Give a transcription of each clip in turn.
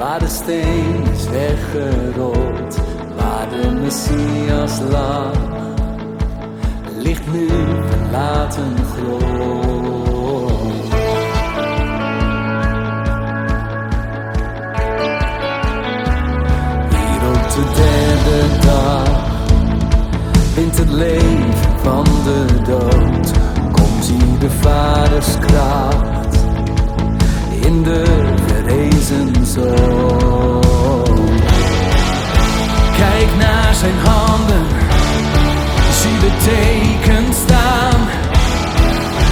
waar de steen is weggerold, waar de Messias lag, ligt nu verlaten grond. Hier op de derde dag wint het leven van de dood. Komt zie de vaders kracht in de verrezen zoon. Kijk naar zijn handen, zie de teken staan.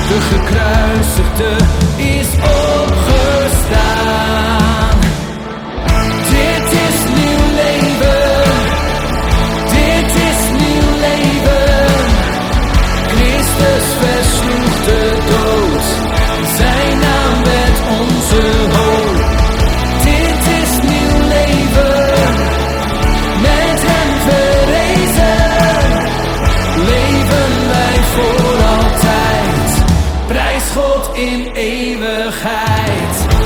De gekruisigde is opgestaan. In eeuwigheid.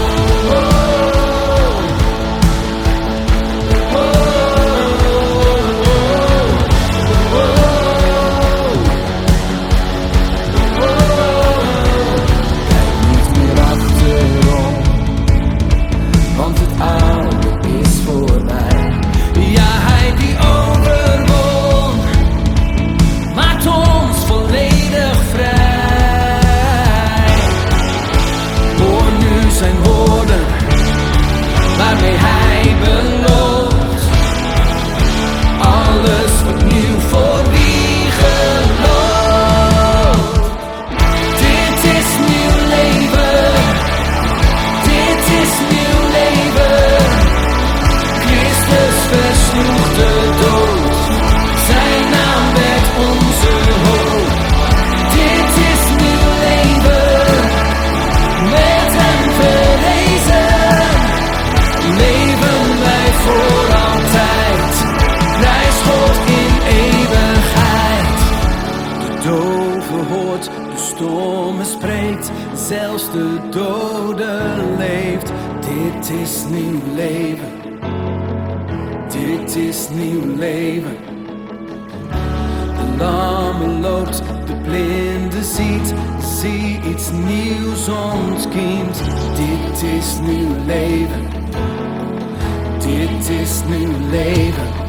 Stomme spreekt, zelfs de dode leeft. Dit is nieuw leven, dit is nieuw leven. De lamme loopt, de blinde ziet, zie iets nieuws ontkiemt. Dit is nieuw leven, dit is nieuw leven.